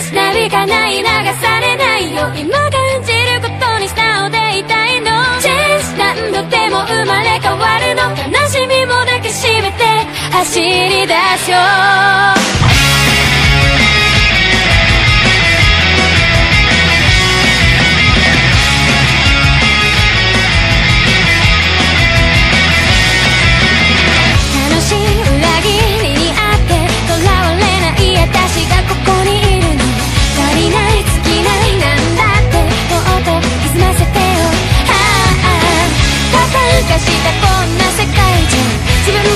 しなびかない流されないよ。今が滑る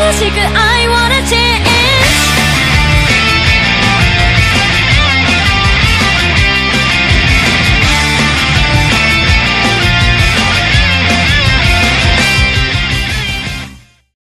I wanna change